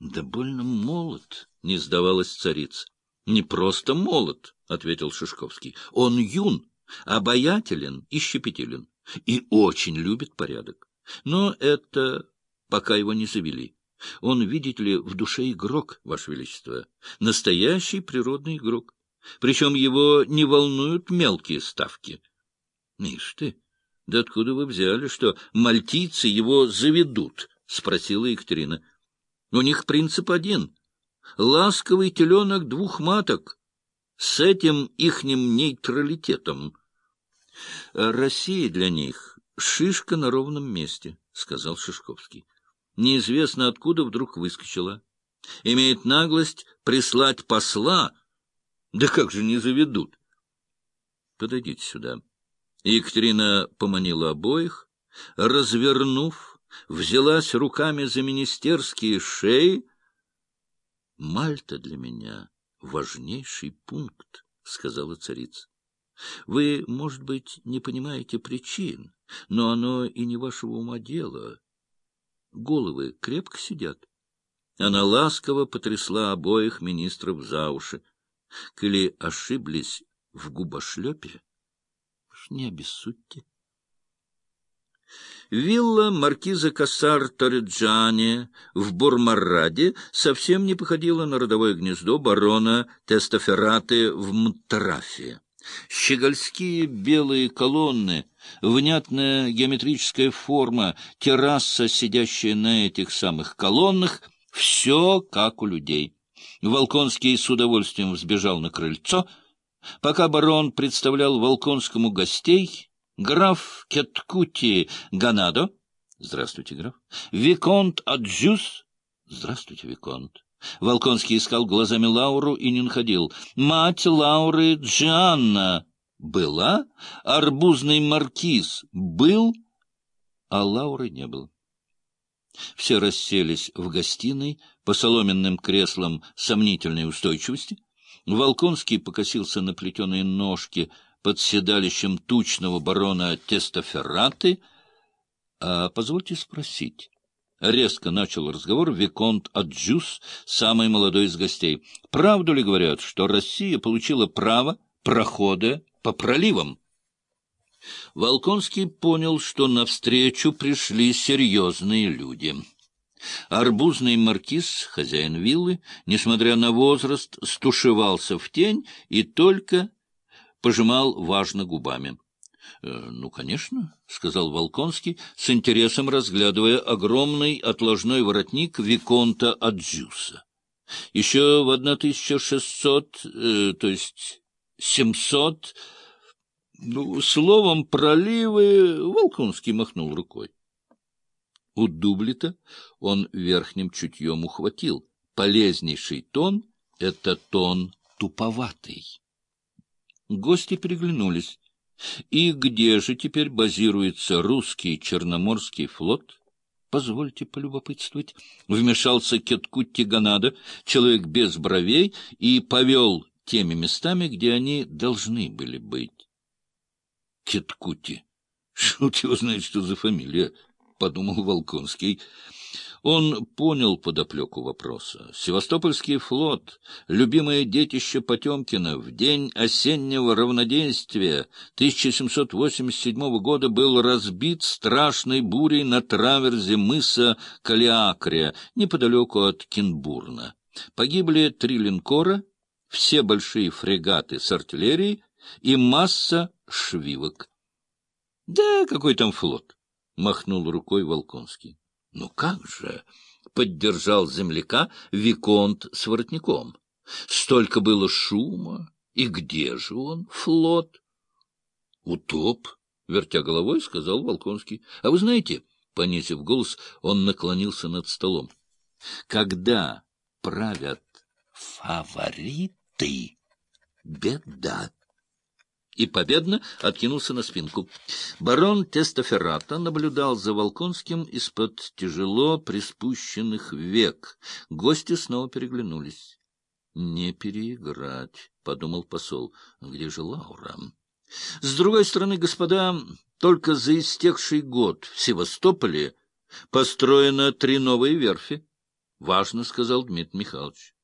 — Да больно молод, — не сдавалась царица. — Не просто молод, — ответил Шишковский. — Он юн, обаятелен и щепетилен, и очень любит порядок. Но это пока его не завели. Он, видите ли, в душе игрок, Ваше Величество, настоящий природный игрок. Причем его не волнуют мелкие ставки. Ишь ты, да откуда вы взяли, что мальтийцы его заведут? — спросила Екатерина. — У них принцип один — ласковый теленок двух маток с этим ихним нейтралитетом. — Россия для них — шишка на ровном месте, — сказал Шишковский неизвестно откуда вдруг выскочила. Имеет наглость прислать посла. Да как же не заведут? Подойдите сюда. Екатерина поманила обоих, развернув, взялась руками за министерские шеи. «Мальта для меня важнейший пункт», — сказала царица. «Вы, может быть, не понимаете причин, но оно и не вашего ума дело головы крепко сидят. Она ласково потрясла обоих министров за уши. Коли ошиблись в губошлепе, не обессудьте. Вилла маркиза Кассар Ториджани в Бурмараде совсем не походила на родовое гнездо барона Тестофераты в Мтарафе. Щегольские белые колонны, внятная геометрическая форма, терраса, сидящая на этих самых колоннах — все как у людей. Волконский с удовольствием взбежал на крыльцо. Пока барон представлял Волконскому гостей, граф Кеткути Ганадо — Здравствуйте, граф. Виконт Аджус — Здравствуйте, Виконт. Волконский искал глазами Лауру и не находил. Мать Лауры Джанна была, арбузный маркиз был, а Лауры не было. Все расселись в гостиной по соломенным креслам сомнительной устойчивости. Волконский покосился на плетеные ножки под седалищем тучного барона Тестоферраты. — А позвольте спросить, Резко начал разговор Виконт Аджус, самый молодой из гостей. Правду ли говорят, что Россия получила право прохода по проливам? Волконский понял, что навстречу пришли серьезные люди. Арбузный маркиз, хозяин виллы, несмотря на возраст, стушевался в тень и только пожимал важно губами. Э, — Ну, конечно, — сказал Волконский, с интересом разглядывая огромный отложной воротник Виконта Аджуса. Еще в 1600, э, то есть 700, ну, словом, проливы, Волконский махнул рукой. У Дублита он верхним чутьем ухватил. Полезнейший тон — это тон туповатый. Гости переглянулись. И где же теперь базируется русский Черноморский флот? Позвольте полюбопытствовать. Вмешался Кеткутти Ганада, человек без бровей, и повел теми местами, где они должны были быть. Кеткутти. Шут его знает, что за фамилия, — подумал Волконский. Он понял подоплеку вопроса. Севастопольский флот, любимое детище Потемкина, в день осеннего равноденствия 1787 года был разбит страшной бурей на траверзе мыса Калиакрия, неподалеку от Кинбурна. Погибли три линкора, все большие фрегаты с артиллерией и масса швивок. — Да какой там флот? — махнул рукой Волконский. — Ну как же? — поддержал земляка Виконт с воротником. — Столько было шума. И где же он, флот? — Утоп, — вертя головой, сказал Волконский. — А вы знаете, — понизив голос, он наклонился над столом, — когда правят фавориты, беда и победно откинулся на спинку. Барон Тестоферрата наблюдал за Волконским из-под тяжело приспущенных век. Гости снова переглянулись. — Не переиграть, — подумал посол. — Где же Лаура? С другой стороны, господа, только за истекший год в Севастополе построено три новые верфи. важно сказал Дмитрий Михайлович.